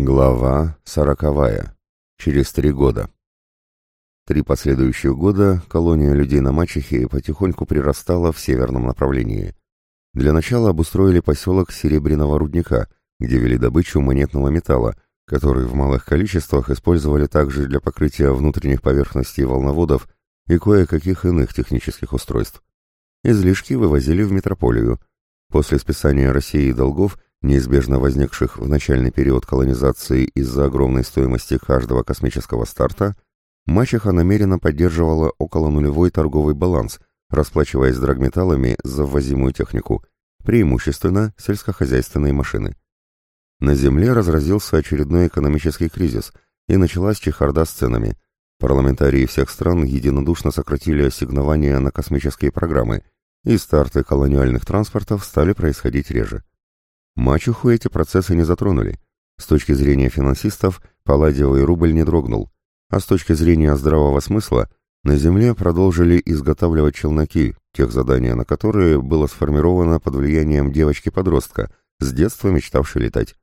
Глава сороковая. Через три года. Три последующих года колония людей на Мачехе потихоньку прирастала в северном направлении. Для начала обустроили поселок Серебряного рудника, где вели добычу монетного металла, который в малых количествах использовали также для покрытия внутренних поверхностей волноводов и кое-каких иных технических устройств. Излишки вывозили в метрополию. После списания России долгов – неизбежно возникших в начальный период колонизации из-за огромной стоимости каждого космического старта, мачеха намеренно поддерживала около нулевой торговый баланс, расплачиваясь драгметаллами за ввозимую технику, преимущественно сельскохозяйственные машины. На Земле разразился очередной экономический кризис, и началась чехарда с ценами. Парламентарии всех стран единодушно сократили ассигнования на космические программы, и старты колониальных транспортов стали происходить реже. Мачеху эти процессы не затронули. С точки зрения финансистов, палладиевый рубль не дрогнул, а с точки зрения здравого смысла, на Земле продолжили изготавливать челноки, тех задания на которые было сформировано под влиянием девочки-подростка, с детства мечтавшей летать.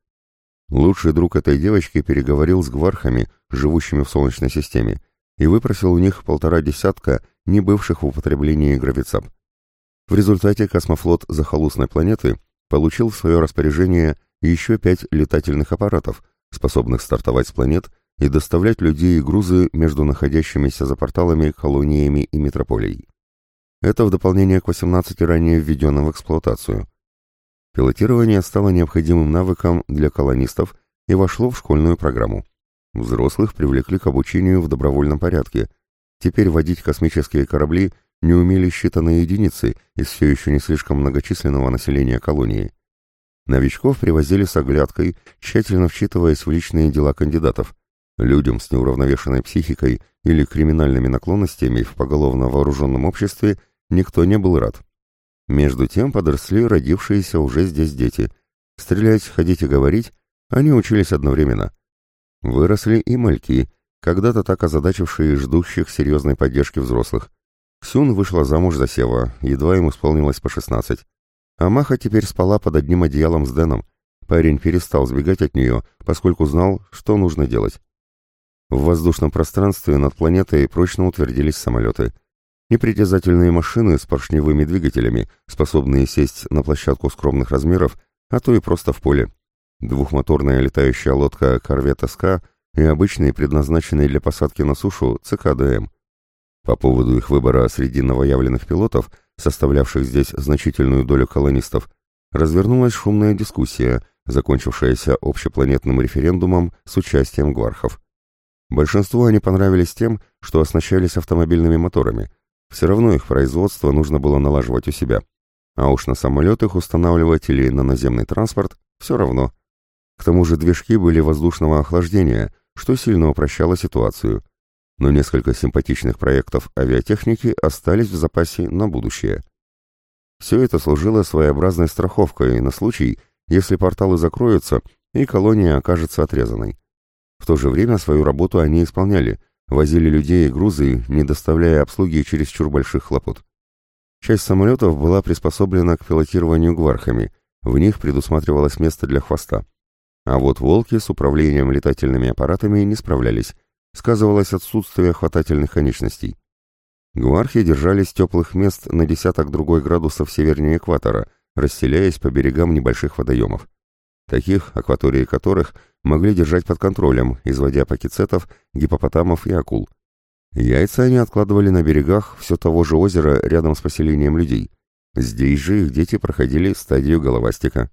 Лучший друг этой девочки переговорил с гвархами, живущими в Солнечной системе, и выпросил у них полтора десятка не бывших в употреблении гравицап. В результате космофлот захолустной планеты получил в свое распоряжение еще пять летательных аппаратов, способных стартовать с планет и доставлять людей и грузы между находящимися за порталами колониями и метрополией. Это в дополнение к 18 ранее введенным в эксплуатацию. Пилотирование стало необходимым навыком для колонистов и вошло в школьную программу. Взрослых привлекли к обучению в добровольном порядке. Теперь водить космические корабли – не умели считанные единицы из все еще не слишком многочисленного населения колонии. Новичков привозили с оглядкой, тщательно вчитываясь в личные дела кандидатов. Людям с неуравновешенной психикой или криминальными наклонностями в поголовно вооруженном обществе никто не был рад. Между тем подросли родившиеся уже здесь дети. Стрелять, ходить и говорить они учились одновременно. Выросли и мальки, когда-то так озадачившие ждущих серьезной поддержки взрослых. Ксюн вышла замуж за Сева, едва ему исполнилось по шестнадцать. А Маха теперь спала под одним одеялом с Дэном. Парень перестал сбегать от нее, поскольку знал, что нужно делать. В воздушном пространстве над планетой прочно утвердились самолеты. Непритязательные машины с поршневыми двигателями, способные сесть на площадку скромных размеров, а то и просто в поле. Двухмоторная летающая лодка «Корвет СК» и обычный, предназначенный для посадки на сушу, ЦКДМ. По поводу их выбора среди новоявленных пилотов, составлявших здесь значительную долю колонистов, развернулась шумная дискуссия, закончившаяся общепланетным референдумом с участием гвархов. Большинству они понравились тем, что оснащались автомобильными моторами. Все равно их производство нужно было налаживать у себя. А уж на самолет их устанавливать или на наземный транспорт – все равно. К тому же движки были воздушного охлаждения, что сильно упрощало ситуацию – но несколько симпатичных проектов авиатехники остались в запасе на будущее. Все это служило своеобразной страховкой на случай, если порталы закроются и колония окажется отрезанной. В то же время свою работу они исполняли, возили людей и грузы, не доставляя обслуги чересчур больших хлопот. Часть самолетов была приспособлена к пилотированию гвархами, в них предусматривалось место для хвоста. А вот волки с управлением летательными аппаратами не справлялись, сказывалось отсутствие хватательных конечностей. Гвархи держались теплых мест на десяток другой градусов севернее экватора, расселяясь по берегам небольших водоемов. Таких, акватории которых могли держать под контролем, изводя пакицетов, гипопотамов и акул. Яйца они откладывали на берегах все того же озера рядом с поселением людей. Здесь же их дети проходили стадию головастика.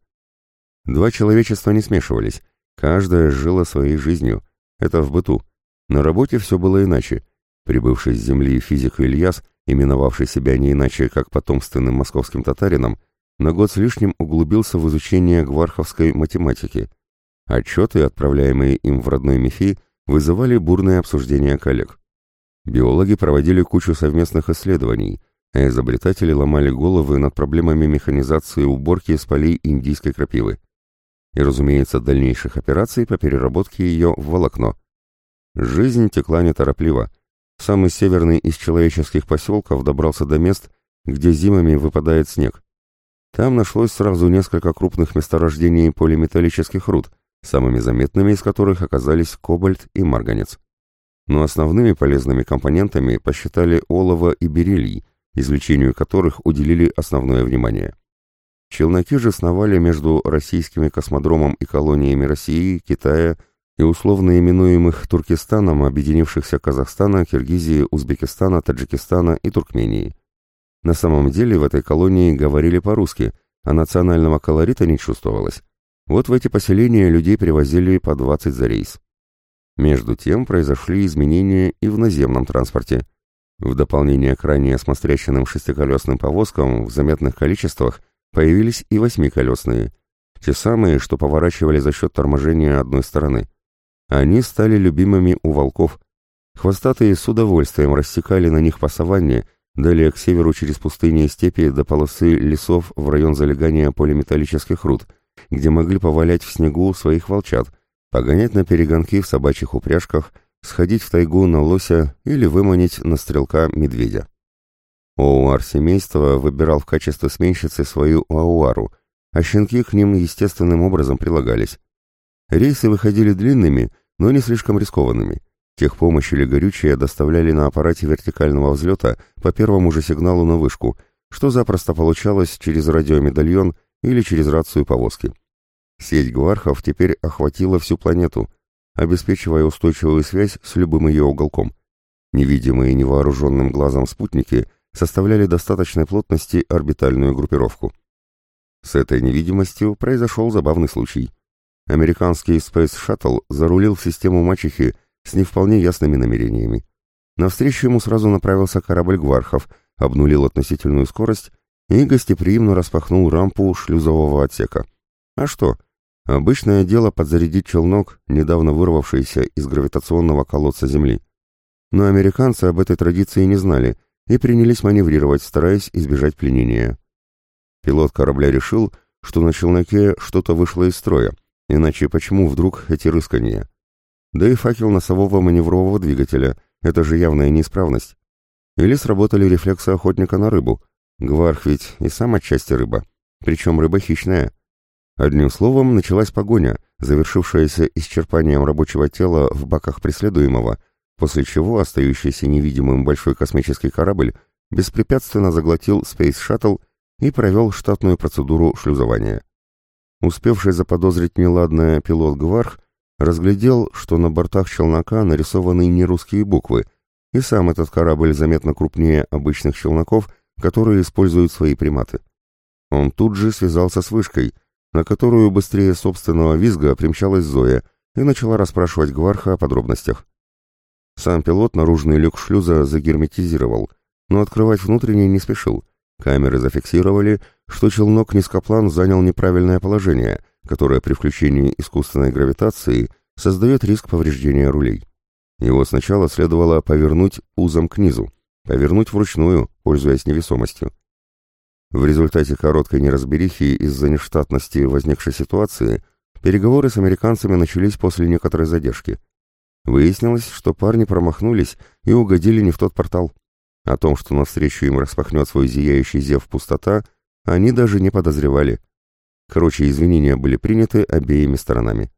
Два человечества не смешивались, каждое жило своей жизнью. Это в быту. На работе все было иначе. Прибывший с земли физик Ильяс, именовавший себя не иначе, как потомственным московским татарином, на год с лишним углубился в изучение гварховской математики. Отчеты, отправляемые им в родной МИФИ, вызывали бурные обсуждения коллег. Биологи проводили кучу совместных исследований, а изобретатели ломали головы над проблемами механизации уборки с полей индийской крапивы. И, разумеется, дальнейших операций по переработке ее в волокно – Жизнь текла неторопливо. Самый северный из человеческих поселков добрался до мест, где зимами выпадает снег. Там нашлось сразу несколько крупных месторождений полиметаллических руд, самыми заметными из которых оказались кобальт и марганец. Но основными полезными компонентами посчитали олово и бериллий, извлечению которых уделили основное внимание. Челноки же сновали между российскими космодромом и колониями России, Китая и условно именуемых Туркестаном, объединившихся Казахстана, Киргизии, Узбекистана, Таджикистана и Туркмении. На самом деле в этой колонии говорили по-русски, а национального колорита не чувствовалось. Вот в эти поселения людей привозили по 20 за рейс. Между тем произошли изменения и в наземном транспорте. В дополнение к ранее смотрященным шестиколесным повозкам в заметных количествах появились и восьмиколесные, те самые, что поворачивали за счет торможения одной стороны. Они стали любимыми у волков. Хвостатые с удовольствием рассекали на них по саванне, далее к северу через пустыни и степи до полосы лесов в район залегания полиметаллических руд, где могли повалять в снегу своих волчат, погонять на перегонки в собачьих упряжках, сходить в тайгу на лося или выманить на стрелка медведя. Оуар семейства выбирал в качестве сменщицы свою Ауару, а щенки к ним естественным образом прилагались. Рейсы выходили длинными, но не слишком рискованными. Техпомощь или горючее доставляли на аппарате вертикального взлета по первому же сигналу на вышку, что запросто получалось через радиомедальон или через рацию повозки. Сеть гвархов теперь охватила всю планету, обеспечивая устойчивую связь с любым ее уголком. Невидимые невооруженным глазом спутники составляли достаточной плотности орбитальную группировку. С этой невидимостью произошел забавный случай – Американский Space Shuttle зарулил в систему мачехи с не вполне ясными намерениями. Навстречу ему сразу направился корабль Гвархов, обнулил относительную скорость и гостеприимно распахнул рампу шлюзового отсека. А что? Обычное дело подзарядить челнок, недавно вырвавшийся из гравитационного колодца Земли. Но американцы об этой традиции не знали и принялись маневрировать, стараясь избежать пленения. Пилот корабля решил, что на челноке что-то вышло из строя, Иначе почему вдруг эти рыскания? Да и факел носового маневрового двигателя — это же явная неисправность. Или сработали рефлексы охотника на рыбу. Гварх ведь и сам отчасти рыба, причем рыба хищная. Одним словом, началась погоня, завершившаяся исчерпанием рабочего тела в баках преследуемого, после чего остающийся невидимым большой космический корабль беспрепятственно заглотил Space Shuttle и провел штатную процедуру шлюзования. Успевший заподозрить неладное пилот Гварх разглядел, что на бортах челнока нарисованы нерусские буквы, и сам этот корабль заметно крупнее обычных челноков, которые используют свои приматы. Он тут же связался с вышкой, на которую быстрее собственного визга примчалась Зоя и начала расспрашивать Гварха о подробностях. Сам пилот наружный люк шлюза загерметизировал, но открывать внутренний не спешил. Камеры зафиксировали, что челнок-низкоплан занял неправильное положение, которое при включении искусственной гравитации создает риск повреждения рулей. Его сначала следовало повернуть узом к низу, повернуть вручную, пользуясь невесомостью. В результате короткой неразберихи из-за нештатности возникшей ситуации переговоры с американцами начались после некоторой задержки. Выяснилось, что парни промахнулись и угодили не в тот портал. О том, что навстречу им распахнет свой зияющий зев пустота, они даже не подозревали. Короче, извинения были приняты обеими сторонами.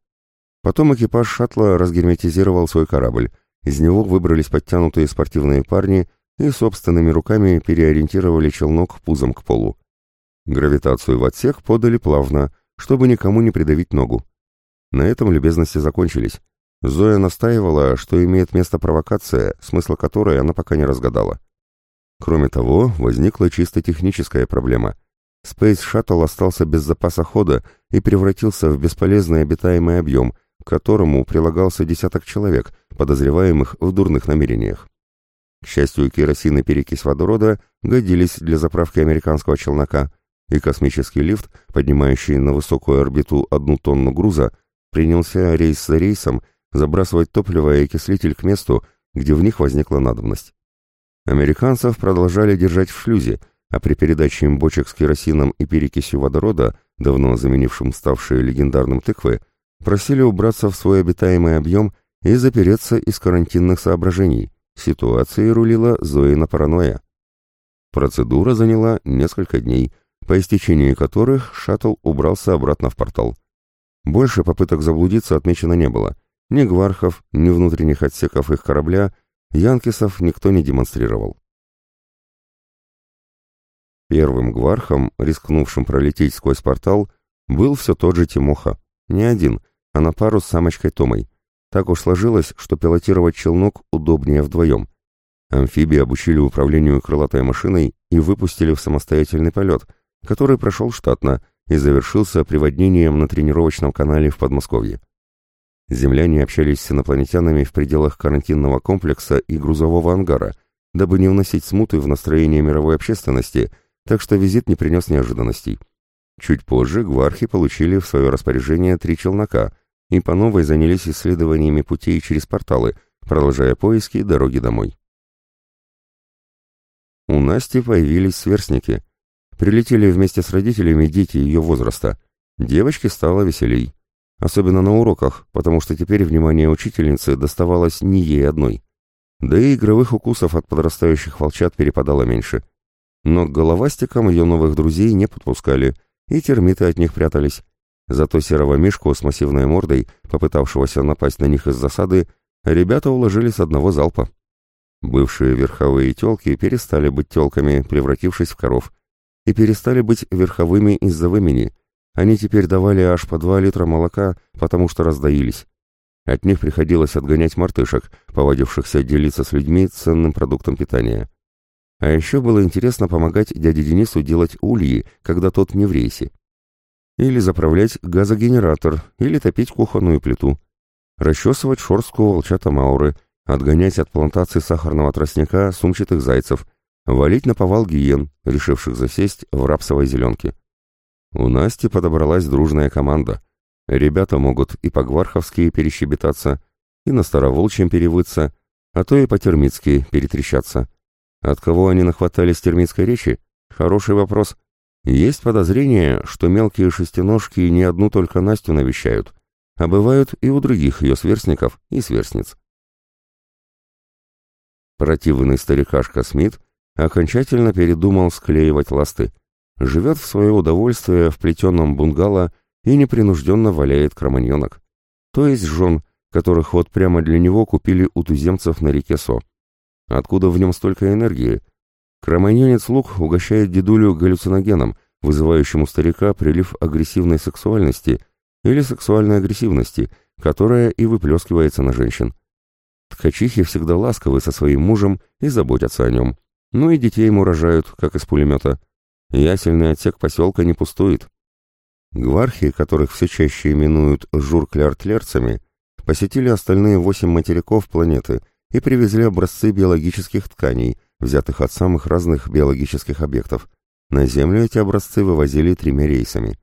Потом экипаж шаттла разгерметизировал свой корабль. Из него выбрались подтянутые спортивные парни и собственными руками переориентировали челнок пузом к полу. Гравитацию в отсек подали плавно, чтобы никому не придавить ногу. На этом любезности закончились. Зоя настаивала, что имеет место провокация, смысла которой она пока не разгадала. Кроме того, возникла чисто техническая проблема. Space Shuttle остался без запаса хода и превратился в бесполезный обитаемый объем, к которому прилагался десяток человек, подозреваемых в дурных намерениях. К счастью, керосин и перекись водорода годились для заправки американского челнока, и космический лифт, поднимающий на высокую орбиту одну тонну груза, принялся рейс за рейсом забрасывать топливо и окислитель к месту, где в них возникла надобность. Американцев продолжали держать в шлюзе, а при передаче им бочек с керосином и перекисью водорода, давно заменившим ставшие легендарным тыквы, просили убраться в свой обитаемый объем и запереться из карантинных соображений. Ситуацией рулила Зоина паранойя. Процедура заняла несколько дней, по истечении которых шаттл убрался обратно в портал. Больше попыток заблудиться отмечено не было. Ни гвархов, ни внутренних отсеков их корабля янкисов никто не демонстрировал. Первым гвархом, рискнувшим пролететь сквозь портал, был все тот же Тимоха. Не один, а на пару с самочкой Томой. Так уж сложилось, что пилотировать челнок удобнее вдвоем. Амфибии обучили управлению крылатой машиной и выпустили в самостоятельный полет, который прошел штатно и завершился приводнением на тренировочном канале в Подмосковье. Земляне общались с инопланетянами в пределах карантинного комплекса и грузового ангара, дабы не вносить смуты в настроение мировой общественности, так что визит не принес неожиданностей. Чуть позже гвархи получили в свое распоряжение три челнока и по новой занялись исследованиями путей через порталы, продолжая поиски дороги домой. У Насти появились сверстники. Прилетели вместе с родителями дети ее возраста. Девочке стало веселей. Особенно на уроках, потому что теперь внимание учительницы доставалось не ей одной. Да и игровых укусов от подрастающих волчат перепадало меньше. Но к головастикам ее новых друзей не подпускали, и термиты от них прятались. Зато серого мишку с массивной мордой, попытавшегося напасть на них из засады, ребята уложили с одного залпа. Бывшие верховые телки перестали быть телками, превратившись в коров, и перестали быть верховыми из-за вымени. Они теперь давали аж по два литра молока, потому что раздаились. От них приходилось отгонять мартышек, повадившихся делиться с людьми ценным продуктом питания. А еще было интересно помогать дяде Денису делать ульи, когда тот не в рейсе. Или заправлять газогенератор, или топить кухонную плиту. Расчесывать шорстку волчата Мауры, отгонять от плантации сахарного тростника сумчатых зайцев, валить на повал гиен, решивших засесть в рапсовой зеленке. У Насти подобралась дружная команда. Ребята могут и по-гварховски перещебетаться, и на староволчьем перевыться, а то и по-термитски перетрещаться. От кого они нахватались термитской речи? Хороший вопрос. Есть подозрение, что мелкие шестиножки не одну только Настю навещают, а бывают и у других ее сверстников и сверстниц. Противный старикашка Смит окончательно передумал склеивать ласты. Живет в свое удовольствие в плетеном бунгало и непринужденно валяет кроманьонок. То есть жен, которых вот прямо для него купили у туземцев на реке Со. Откуда в нем столько энергии? Кроманьонец Лук угощает дедулю галлюциногеном, вызывающим у старика прилив агрессивной сексуальности или сексуальной агрессивности, которая и выплескивается на женщин. Ткачихи всегда ласковы со своим мужем и заботятся о нем. Ну и детей ему рожают, как из пулемета. Ясельный отсек поселка не пустует. Гвархи, которых все чаще именуют журкляртлерцами, посетили остальные восемь материков планеты и привезли образцы биологических тканей, взятых от самых разных биологических объектов. На Землю эти образцы вывозили тремя рейсами.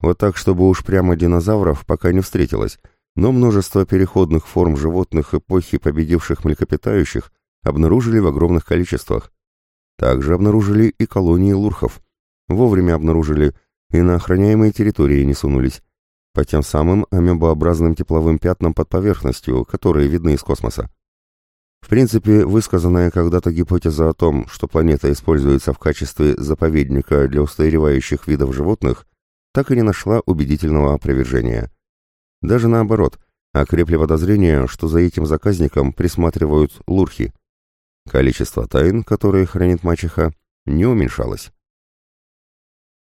Вот так, чтобы уж прямо динозавров пока не встретилось, но множество переходных форм животных эпохи победивших млекопитающих обнаружили в огромных количествах. Также обнаружили и колонии лурхов. Вовремя обнаружили и на охраняемые территории не сунулись, по тем самым амебообразным тепловым пятнам под поверхностью, которые видны из космоса. В принципе, высказанная когда-то гипотеза о том, что планета используется в качестве заповедника для устаревающих видов животных, так и не нашла убедительного опровержения. Даже наоборот, окрепли подозрения, что за этим заказником присматривают лурхи. Количество тайн, которые хранит мачеха, не уменьшалось.